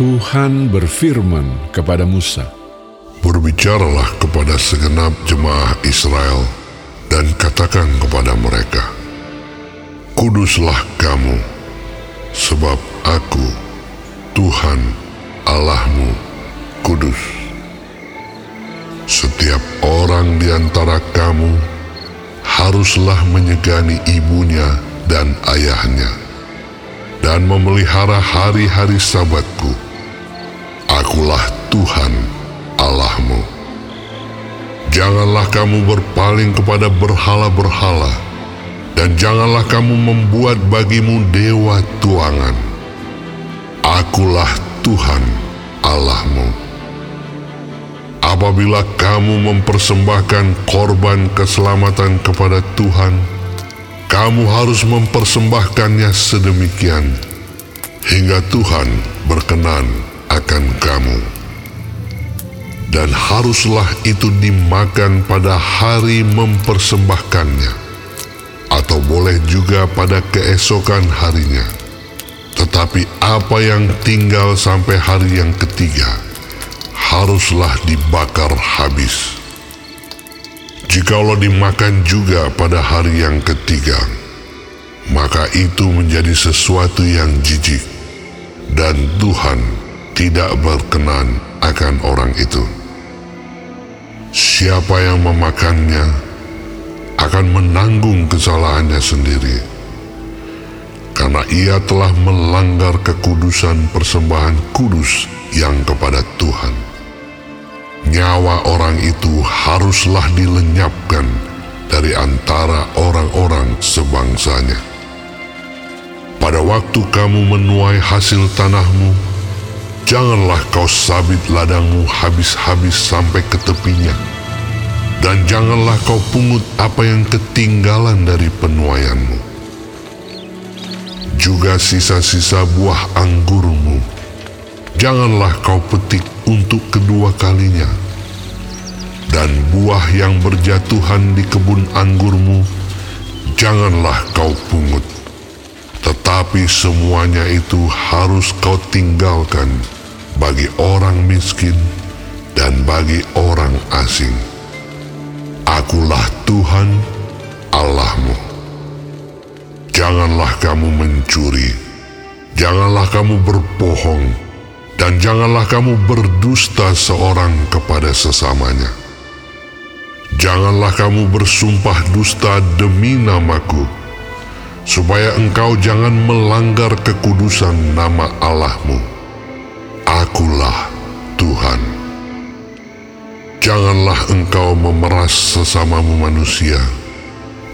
Tuhan berfirman kepada Musa, Berbicaralah kepada segenap jemaah Israel dan katakan kepada mereka, Kuduslah kamu, sebab aku, Tuhan Allahmu, kudus. Setiap orang di antara kamu haruslah menyegani ibunya dan ayahnya, dan memelihara hari-hari sabatku. Akulah Tuhan Allahmu. Janganlah kamu berpaling kepada berhala-berhala, dan janganlah kamu membuat bagimu dewa tuangan. Akulah Tuhan Allahmu. Apabila kamu mempersembahkan korban keselamatan kepada Tuhan, kamu harus mempersembahkannya sedemikian hingga Tuhan berkenan akan kamu. Dan haruslah itu dimakan pada hari mempersembahkannya, atau boleh juga pada keesokan harinya. Tetapi apa yang tinggal sampai hari yang ketiga, haruslah dibakar habis. Jikalau dimakan juga pada hari yang ketiga, maka itu menjadi sesuatu yang jijik, dan Tuhan tidak berkenan akan orang itu. Siapa yang memakannya akan menanggung kesalahannya sendiri, karena ia telah melanggar kekudusan persembahan kudus yang kepada Tuhan. Nyawa orang itu haruslah dilenyapkan dari antara orang-orang sebangsanya. Pada waktu kamu menuai hasil tanahmu, janganlah kau sabit ladangmu habis-habis sampai ke tepinya, dan janganlah kau pungut apa yang ketinggalan dari penuaianmu. Juga sisa-sisa buah anggurmu, janganlah kau petik untuk kedua kalinya, dan buah yang berjatuhan di kebun anggurmu, janganlah kau pungut. Tetapi semuanya itu harus kau tinggalkan bagi orang miskin dan bagi orang asing. Akulah Tuhan Allahmu. Janganlah kamu mencuri, janganlah kamu berbohong, dan janganlah kamu berdusta seorang kepada sesamanya. Janganlah kamu bersumpah dusta demi namaku, supaya engkau jangan melanggar kekudusan nama Allahmu. Akulah Tuhan. Janganlah engkau memeras sesamamu manusia,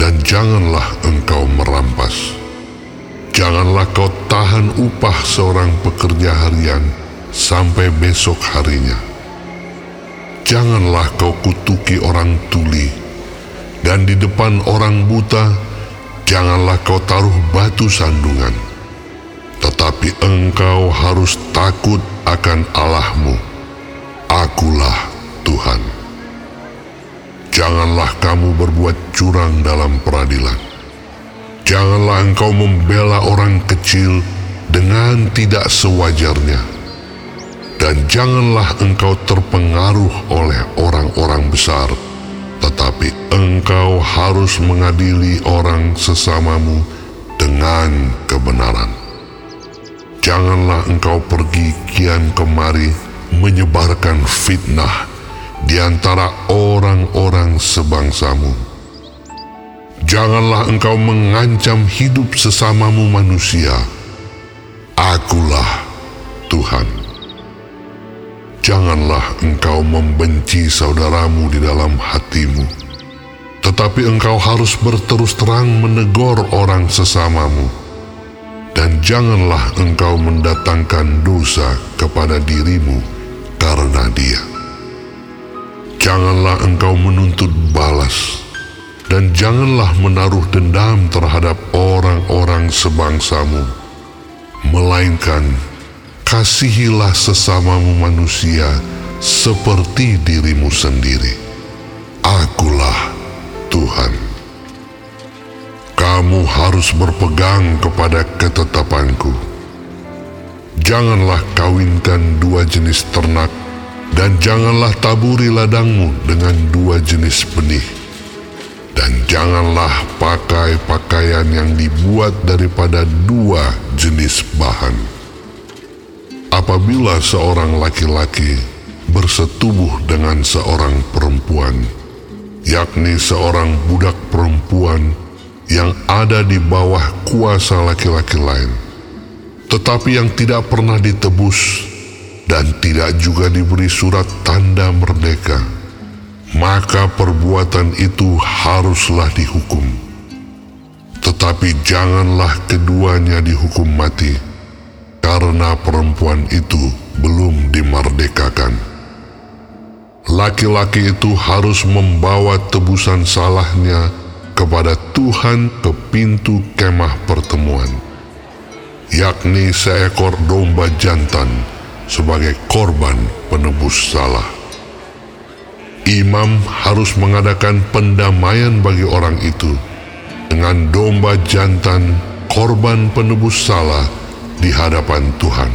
dan janganlah engkau merampas. Janganlah kau tahan upah seorang pekerja harian sampai besok harinya. Janganlah kau kutuki orang tuli, dan di depan orang buta, janganlah kau taruh batu sandungan. Tetapi engkau harus takut akan Allahmu. Akulah Tuhan. Janganlah kamu berbuat curang dalam peradilan. Janganlah engkau membela orang kecil dengan tidak sewajarnya. Dan janganlah engkau terpengaruh oleh orang-orang besar, tetapi engkau harus mengadili orang sesamamu dengan kebenaran. Janganlah engkau pergi kian kemari menyebarkan fitnah di antara orang-orang sebangsamu. Janganlah engkau mengancam hidup sesamamu manusia. Akulah Tuhan. Janganlah engkau membenci saudaramu di dalam hatimu, tetapi engkau harus berterus terang menegur orang sesamamu, dan janganlah engkau mendatangkan dosa kepada dirimu karena dia. Janganlah engkau menuntut balas, dan janganlah menaruh dendam terhadap orang-orang sebangsamu, melainkan kasihilah sesamamu manusia seperti dirimu sendiri. Akulah Tuhan. Kamu harus berpegang kepada ketetapanku. Janganlah kawinkan dua jenis ternak, dan janganlah taburi ladangmu dengan dua jenis benih. Dan janganlah pakai pakaian yang dibuat daripada dua jenis bahan. Apabila seorang laki-laki bersetubuh dengan seorang perempuan, yakni seorang budak perempuan yang ada di bawah kuasa laki-laki lain, tetapi yang tidak pernah ditebus dan tidak juga diberi surat tanda merdeka, maka perbuatan itu haruslah dihukum. Tetapi janganlah keduanya dihukum mati, karena perempuan itu belum dimerdekakan. Laki-laki itu harus membawa tebusan salahnya kepada Tuhan ke pintu kemah pertemuan yakni seekor domba jantan sebagai korban penebus salah. Imam harus mengadakan pendamaian bagi orang itu dengan domba jantan korban penebus salah di hadapan Tuhan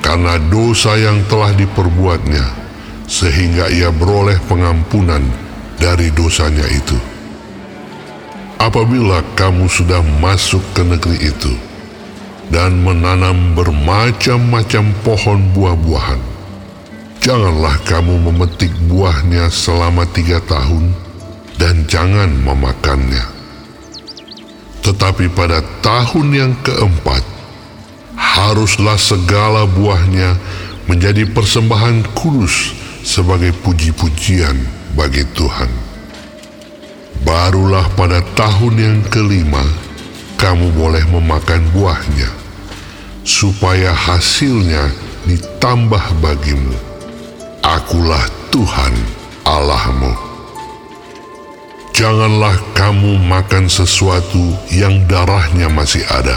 karena dosa yang telah diperbuatnya sehingga ia beroleh pengampunan dari dosanya itu. Apabila kamu sudah masuk ke negeri itu, dan menanam bermacam-macam pohon buah-buahan. Janganlah kamu memetik buahnya selama tiga tahun dan jangan memakannya. Tetapi pada tahun yang keempat, haruslah segala buahnya menjadi persembahan kudus sebagai puji-pujian bagi Tuhan. Barulah pada tahun yang kelima, kamu boleh memakan buahnya supaya hasilnya ditambah bagimu. Akulah Tuhan Allahmu. Janganlah kamu makan sesuatu yang darahnya masih ada.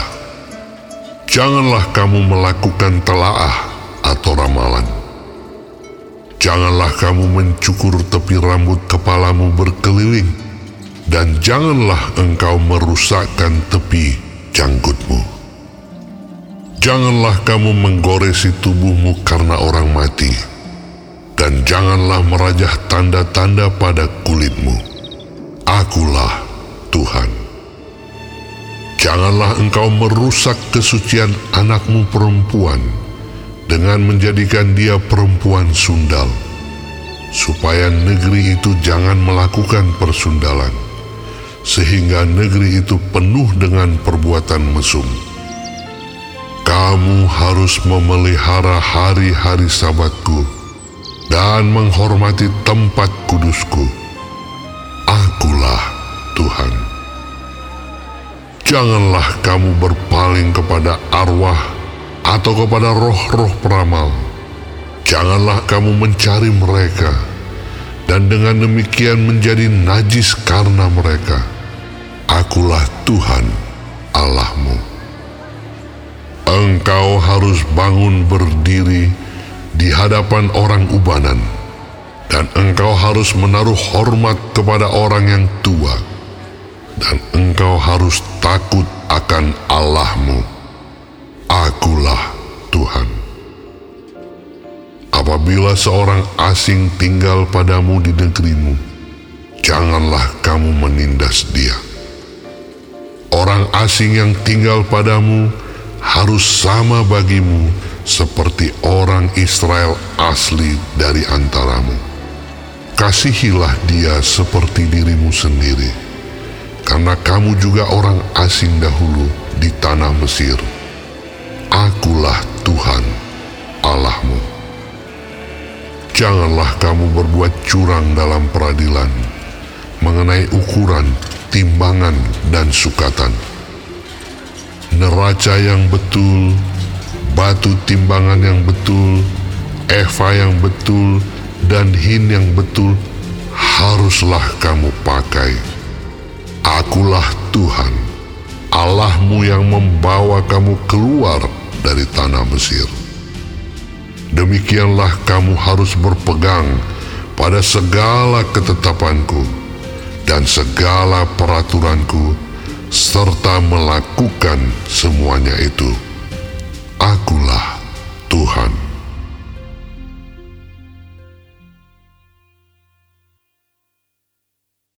Janganlah kamu melakukan telaah atau ramalan. Janganlah kamu mencukur tepi rambut kepalamu berkeliling, dan janganlah engkau merusakkan tepi janggutmu. Janganlah kamu menggoresi tubuhmu karena orang mati, dan janganlah merajah tanda-tanda pada kulitmu. Akulah Tuhan. Janganlah engkau merusak kesucian anakmu perempuan dengan menjadikan dia perempuan sundal, supaya negeri itu jangan melakukan persundalan, sehingga negeri itu penuh dengan perbuatan mesum kamu harus memelihara hari-hari sabatku dan menghormati tempat kudusku. Akulah Tuhan. Janganlah kamu berpaling kepada arwah atau kepada roh-roh peramal. Janganlah kamu mencari mereka dan dengan demikian menjadi najis karena mereka. Akulah Tuhan Allahmu. Engkau harus bangun berdiri di hadapan orang ubanan, dan engkau harus menaruh hormat kepada orang yang tua, dan engkau harus takut akan Allahmu. Akulah Tuhan. Apabila seorang asing tinggal padamu di negerimu, janganlah kamu menindas dia. Orang asing yang tinggal padamu harus sama bagimu seperti orang Israel asli dari antaramu. Kasihilah dia seperti dirimu sendiri, karena kamu juga orang asing dahulu di tanah Mesir. Akulah Tuhan Allahmu. Janganlah kamu berbuat curang dalam peradilan mengenai ukuran, timbangan, dan sukatan neraca yang betul, batu timbangan yang betul, eva yang betul, dan hin yang betul haruslah kamu pakai. Akulah Tuhan, Allahmu yang membawa kamu keluar dari tanah Mesir. Demikianlah kamu harus berpegang pada segala ketetapanku dan segala peraturanku serta melakukan semuanya itu. Akulah Tuhan.